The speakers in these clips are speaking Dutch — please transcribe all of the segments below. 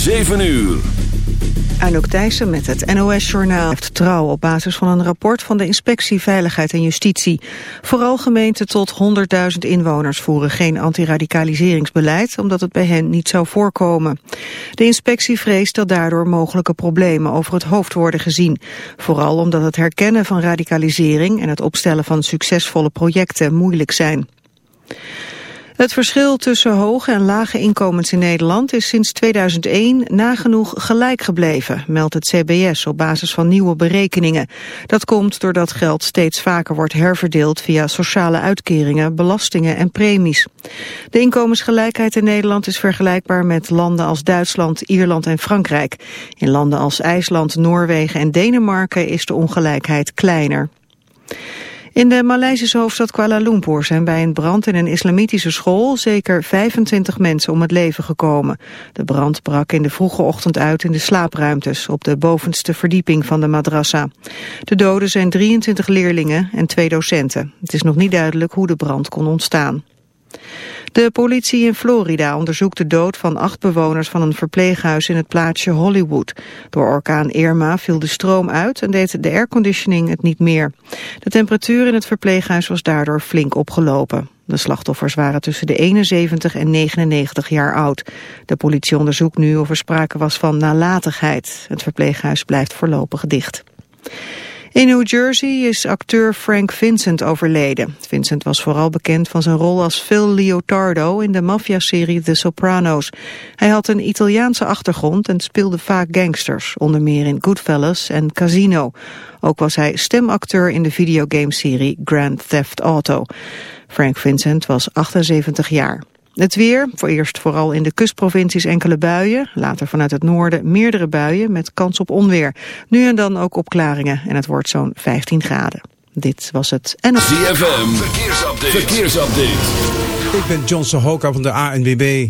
7 uur. Anouk Thijssen met het NOS-journaal heeft trouw op basis van een rapport van de Inspectie Veiligheid en Justitie. Vooral gemeenten tot 100.000 inwoners voeren geen antiradicaliseringsbeleid, omdat het bij hen niet zou voorkomen. De inspectie vreest dat daardoor mogelijke problemen over het hoofd worden gezien. Vooral omdat het herkennen van radicalisering en het opstellen van succesvolle projecten moeilijk zijn. Het verschil tussen hoge en lage inkomens in Nederland is sinds 2001 nagenoeg gelijk gebleven, meldt het CBS op basis van nieuwe berekeningen. Dat komt doordat geld steeds vaker wordt herverdeeld via sociale uitkeringen, belastingen en premies. De inkomensgelijkheid in Nederland is vergelijkbaar met landen als Duitsland, Ierland en Frankrijk. In landen als IJsland, Noorwegen en Denemarken is de ongelijkheid kleiner. In de Maleisische hoofdstad Kuala Lumpur zijn bij een brand in een islamitische school zeker 25 mensen om het leven gekomen. De brand brak in de vroege ochtend uit in de slaapruimtes op de bovenste verdieping van de madrassa. De doden zijn 23 leerlingen en twee docenten. Het is nog niet duidelijk hoe de brand kon ontstaan. De politie in Florida onderzoekt de dood van acht bewoners van een verpleeghuis in het plaatsje Hollywood. Door orkaan Irma viel de stroom uit en deed de airconditioning het niet meer. De temperatuur in het verpleeghuis was daardoor flink opgelopen. De slachtoffers waren tussen de 71 en 99 jaar oud. De politie onderzoekt nu of er sprake was van nalatigheid. Het verpleeghuis blijft voorlopig dicht. In New Jersey is acteur Frank Vincent overleden. Vincent was vooral bekend van zijn rol als Phil Leotardo in de maffiaserie The Sopranos. Hij had een Italiaanse achtergrond en speelde vaak gangsters, onder meer in Goodfellas en Casino. Ook was hij stemacteur in de videogameserie Grand Theft Auto. Frank Vincent was 78 jaar. Het weer, voor eerst vooral in de kustprovincies enkele buien. Later vanuit het noorden meerdere buien met kans op onweer. Nu en dan ook opklaringen en het wordt zo'n 15 graden. Dit was het en ZFM, verkeersupdate. verkeersupdate. Ik ben John Sohoka van de ANWB.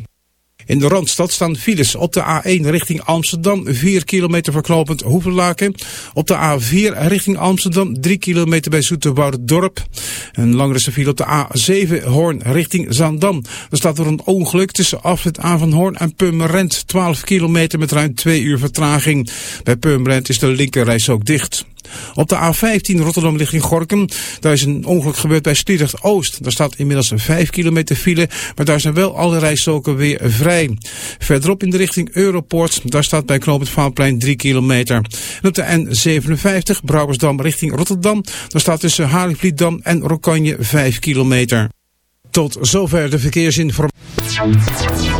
In de Randstad staan files op de A1 richting Amsterdam, 4 kilometer verknopend Hoevenlaken. Op de A4 richting Amsterdam, 3 kilometer bij Dorp. Een langere file op de A7 Hoorn richting Zaandam. Er staat er een ongeluk tussen afrit A van Hoorn en Purmerend, 12 kilometer met ruim 2 uur vertraging. Bij Purmerend is de linkerreis ook dicht. Op de A15 Rotterdam richting Gorkum, daar is een ongeluk gebeurd bij Sliedrecht Oost. Daar staat inmiddels een 5 kilometer file, maar daar zijn wel alle rijstroken weer vrij. Verderop in de richting Europort, daar staat bij Knoop het Vaanplein 3 kilometer. En op de N57 Brouwersdam richting Rotterdam, daar staat tussen Haringvlietdam en Rokanje 5 kilometer. Tot zover de verkeersinformatie.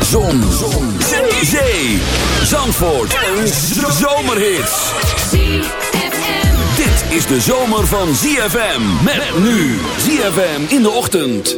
Zon. Zon. Zee. Zandvoort. Een zomerhit is de zomer van ZFM. Met nu ZFM in de ochtend.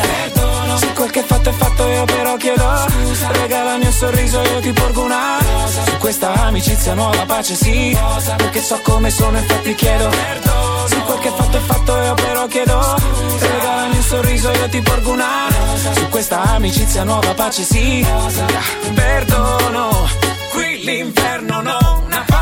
Perdono Se quel che fatto è fatto io però chiedo Scusa Regalami un sorriso io ti porgo una Rosa. Su questa amicizia nuova pace sì Rosa. Perché so come sono infatti chiedo Perdono Se quel che fatto è fatto io però chiedo Scusa Regalami un sorriso io ti porgo una Rosa. Su questa amicizia nuova pace sì. Perdono Qui l'inferno non ha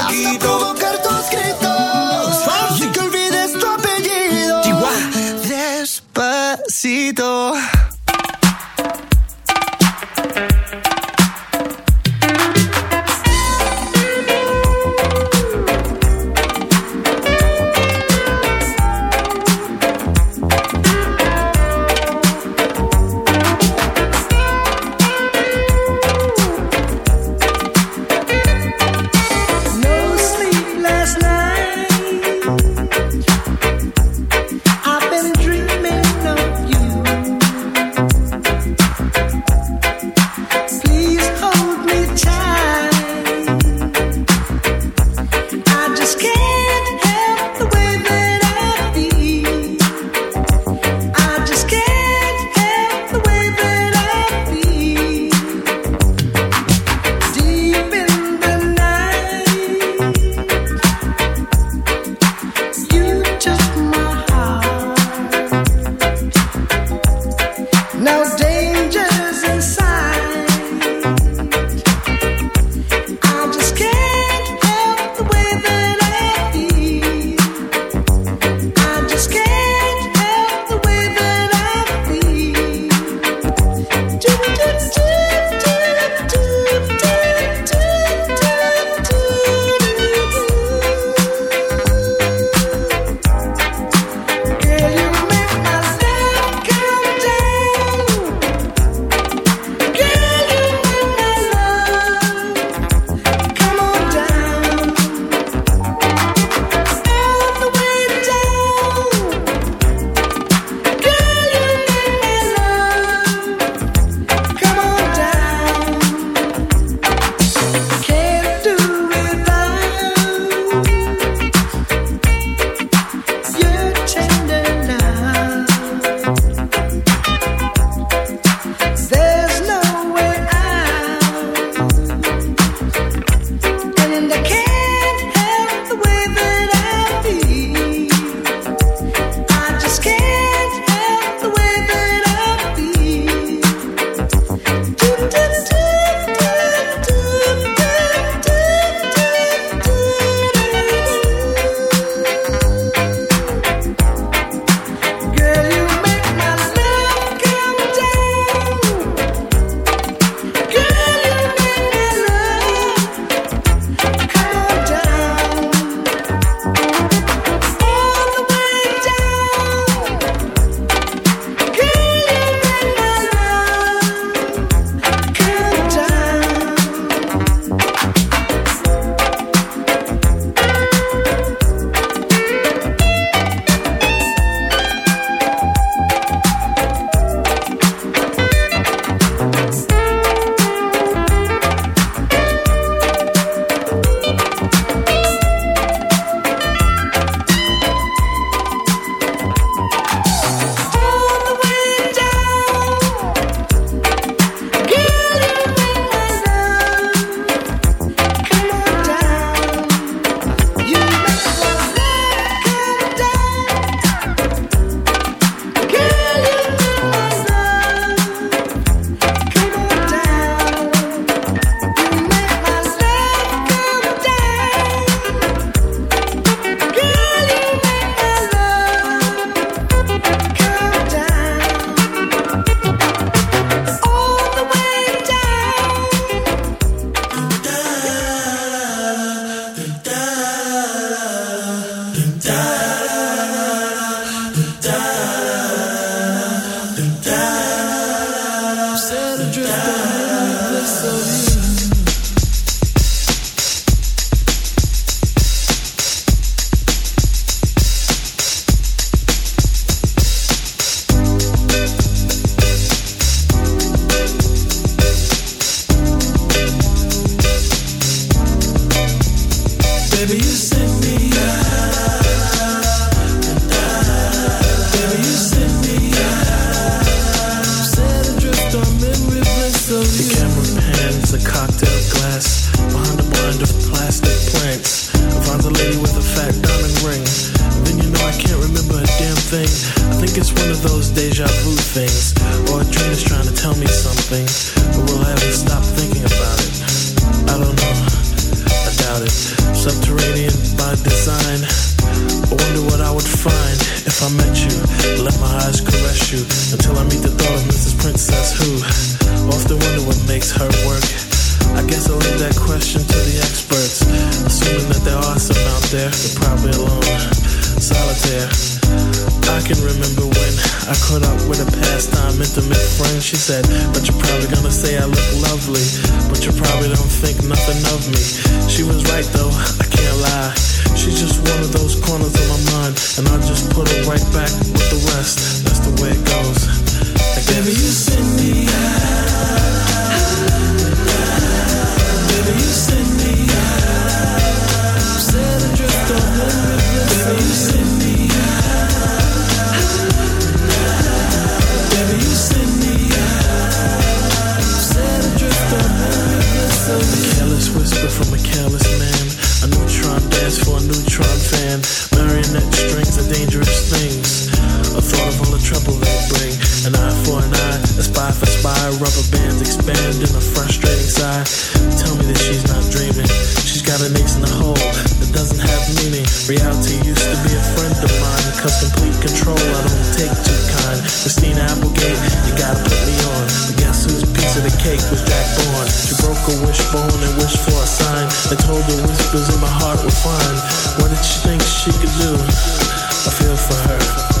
Got an ace in the hole that doesn't have meaning. Reality used to be a friend of mine. Cause complete control I don't take too kind. Christina Applegate, you gotta put me on. But guess whose piece of the cake was Jack Bourne? She broke a wishbone and wished for a sign. And told her whispers in my heart were fine. What did she think she could do? I feel for her.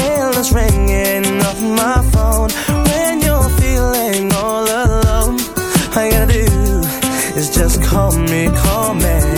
endless ringing of my phone. When you're feeling all alone, all you gotta do is just call me, call me.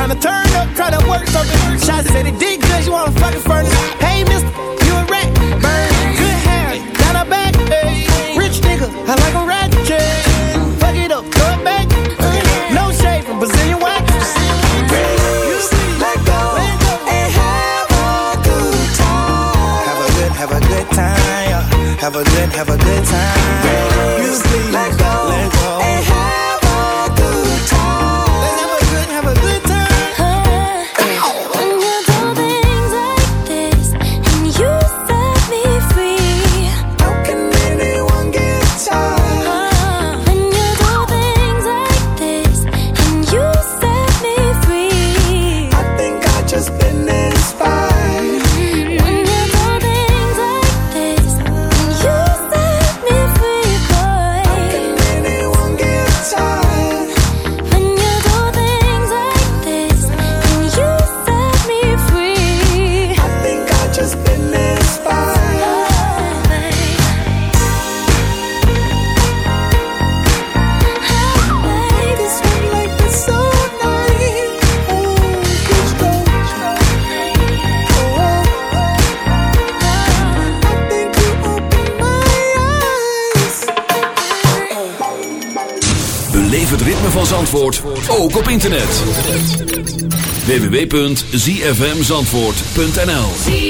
Tryna turn up, tryna work something. Shots said it did good, you wanna fucking furnace. Hey, mister. www.zfmzandvoort.nl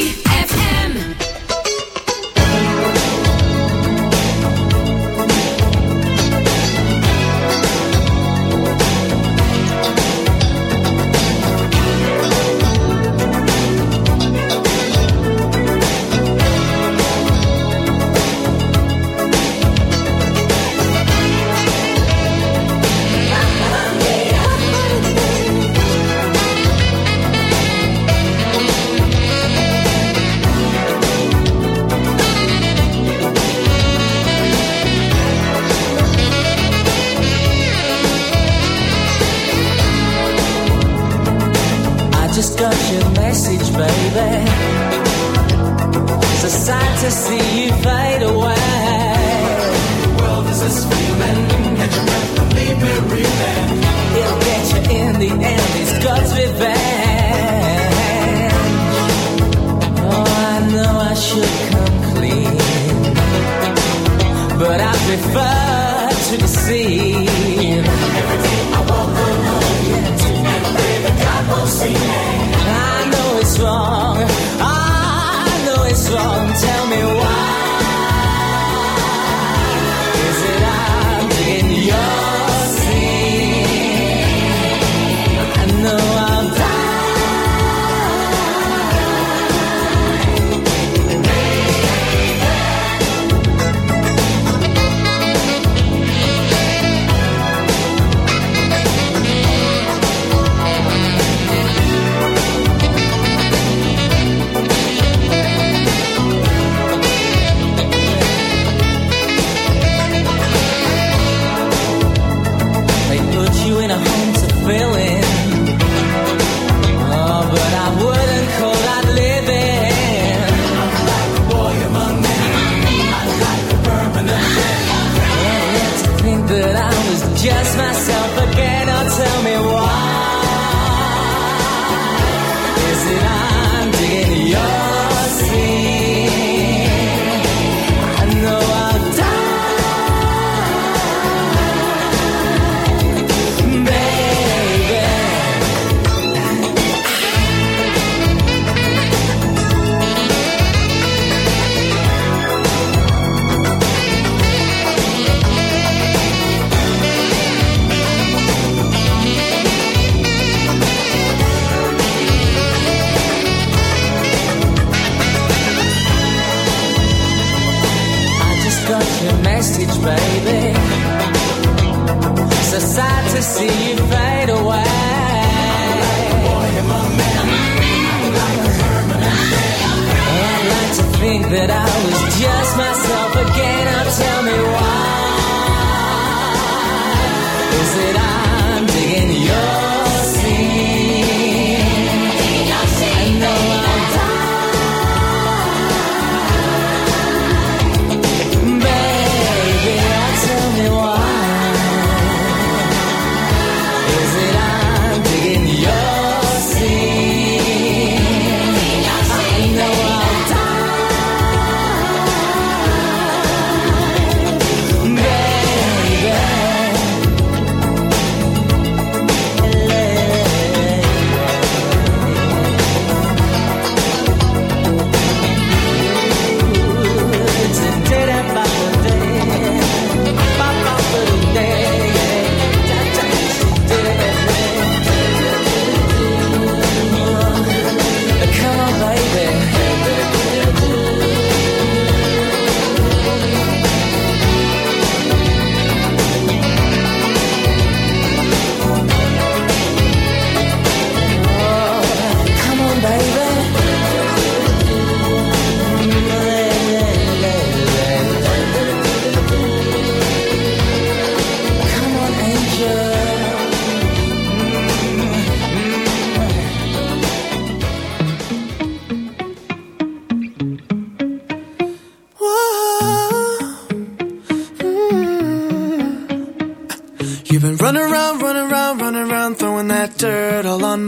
se vai.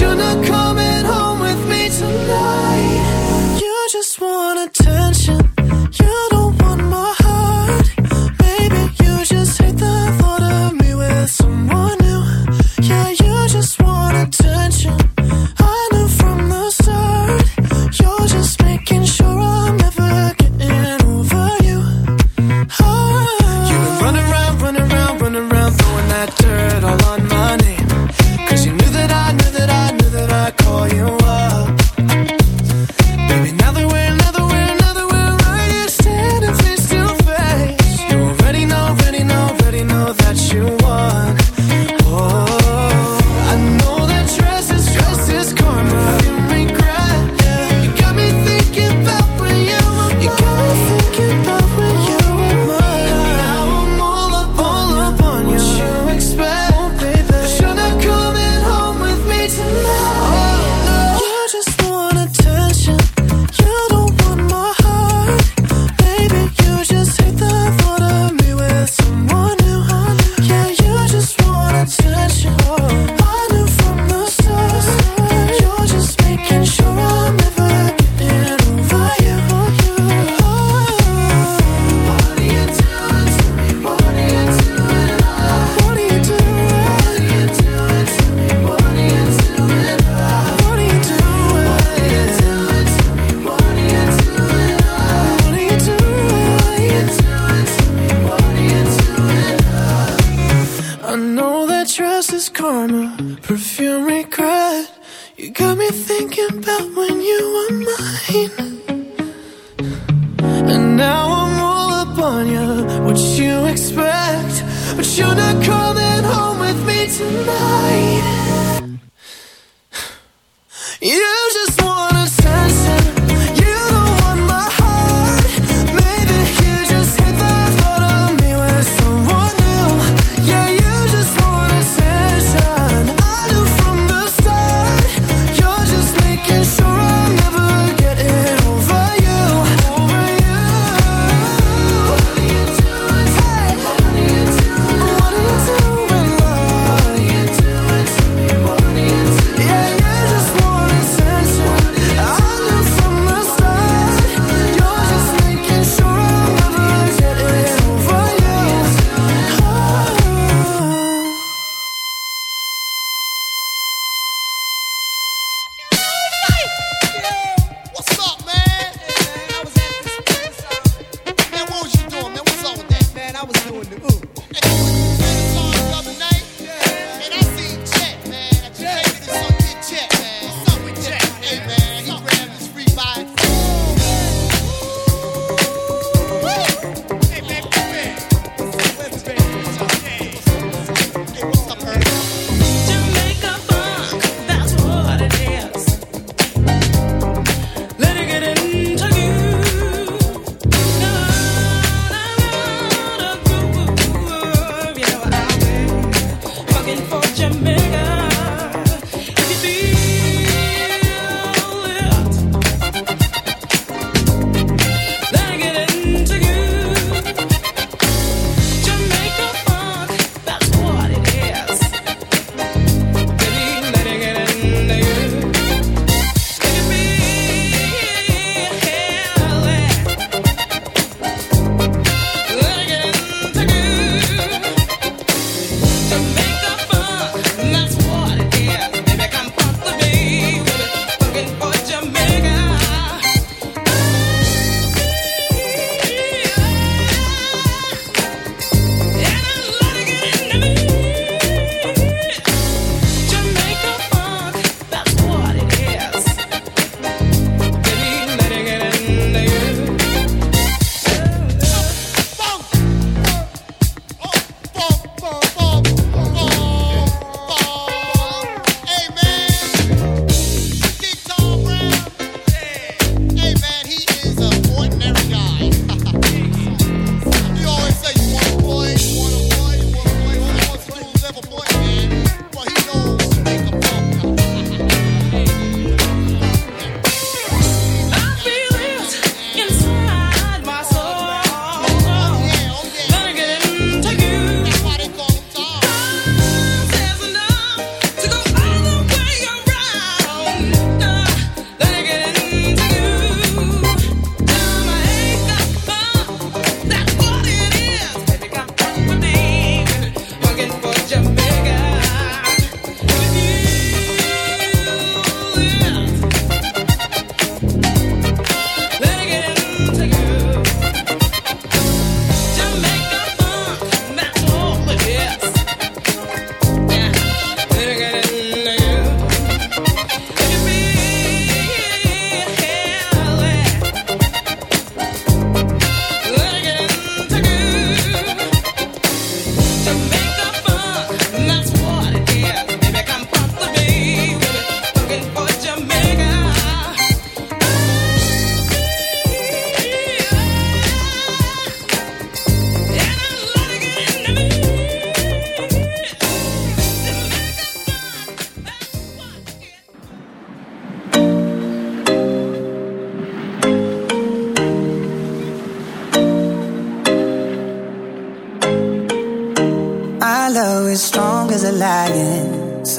shouldn't have come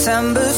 September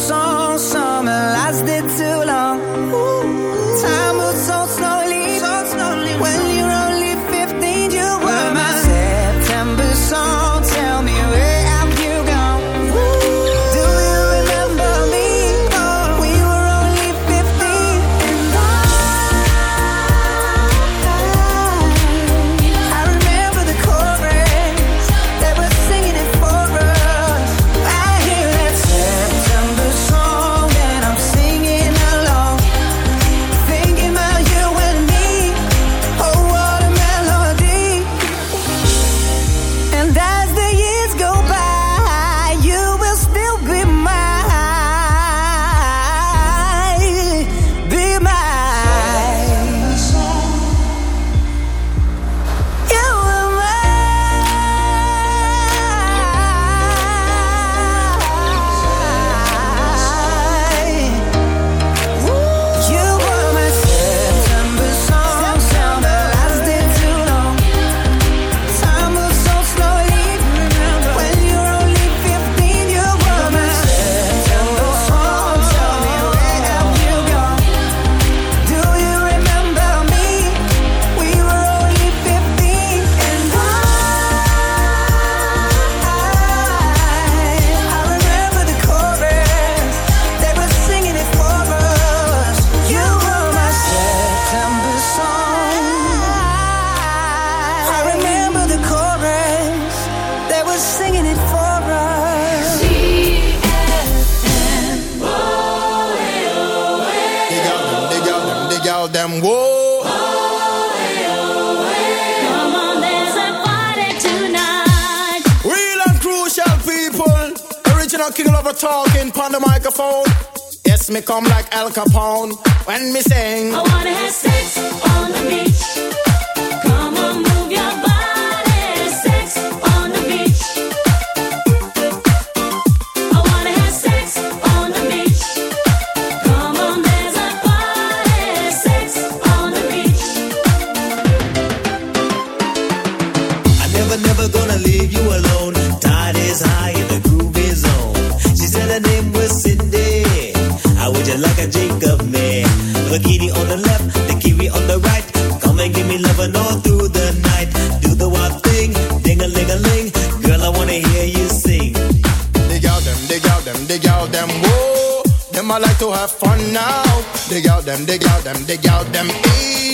dig out them, dig out them, dig out them.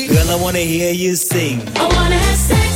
Girl, I wanna hear you sing. I wanna have sex.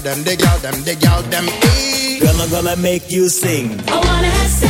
Out them, dig out them, dig out them. Girl, I'm gonna make you sing. I wanna have sex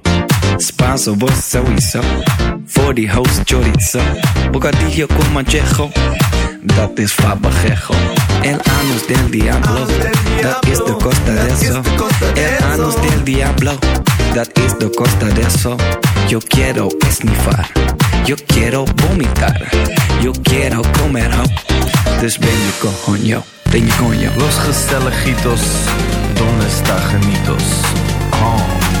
Spanso, vos sowieso. Voor die host chorizo. Bocadillo con manchejo. Dat is fabajejo. El anus del diablo. Dat is de costa de eso. El anus del diablo. Dat is de costa de eso. Yo quiero esnifar. Yo quiero vomitar. Yo quiero comer ho. Dus ben je coño. Ben je coño. Los gezelligitos, donde está genitos? Oh.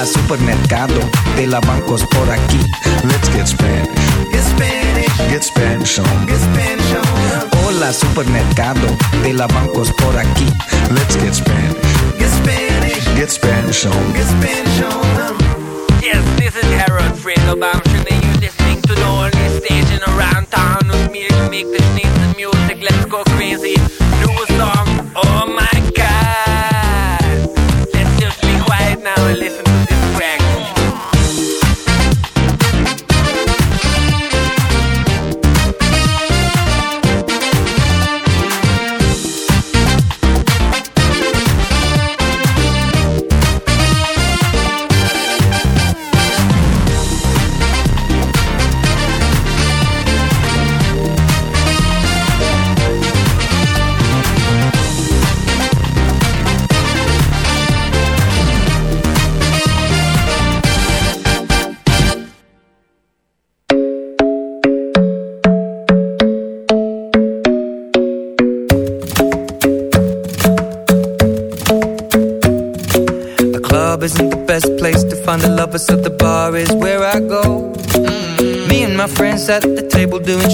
Hola supermercado de la bancos por aquí. Let's get Spanish. Get Spanish. Get Spanish on. Get Spanish on. Hola supermercado de la bancos por aquí. Let's get Spanish. Get Spanish. Get Spanish on. Get Spanish on. Yes, this is Harold Fredo. I'm sure that you're listening to the only station around town with me to make the sneeze music. Let's go crazy. Do a song. Oh my god. Let's just be quiet now and listen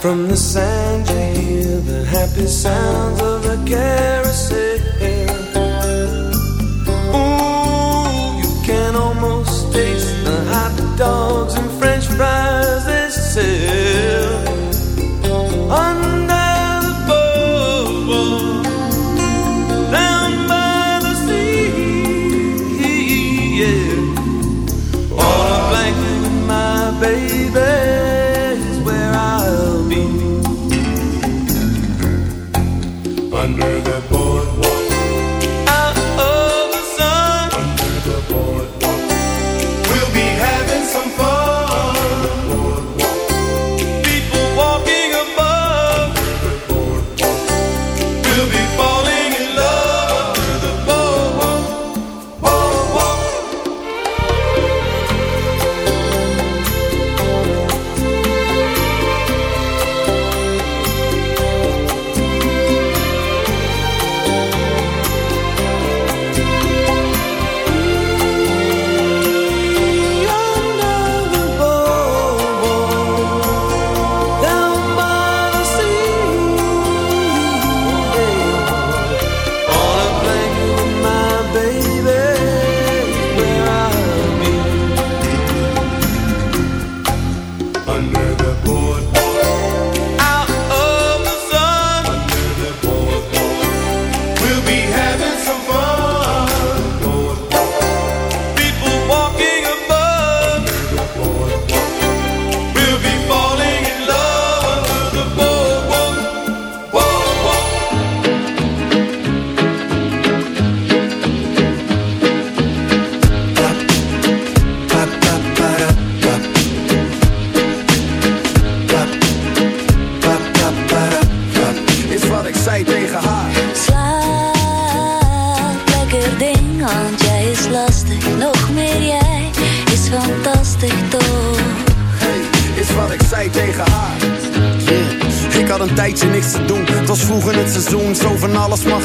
From the sand I hear the happy sounds of a cat.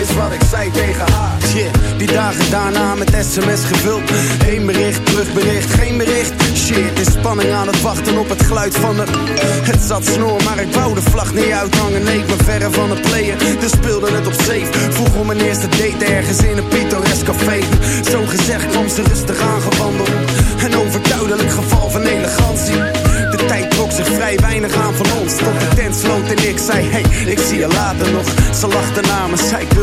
Is wat ik zei tegen haar. Shit, die dagen daarna met sms gevuld. Heen bericht, terugbericht, geen bericht. Shit, in spanning aan het wachten op het geluid van de... Het zat snor, maar ik wou de vlag niet uithangen. Nee, ik ben verre van het player, dus speelde het op safe. Vroeg om mijn eerste date ergens in een pittoresk café. Zo gezegd kwam ze rustig aangewandeld. Een overduidelijk geval van elegantie. De tijd trok zich vrij weinig aan van ons Tot de tent sloot en ik zei Hey, ik zie je later nog Ze lachte na me, zei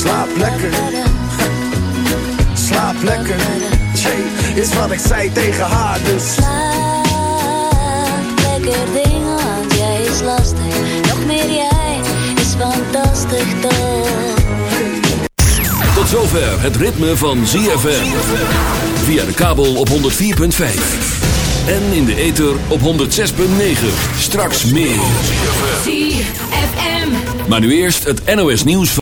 Slaap lekker Slaap lekker Jay, is wat ik zei tegen haar dus Slaap lekker ding, want jij is lastig. Nog meer jij is fantastisch toch? Tot zover het ritme van ZFM. Via de kabel op 104.5. En in de ether op 106.9. Straks meer. ZFM. Maar nu eerst het NOS nieuws van...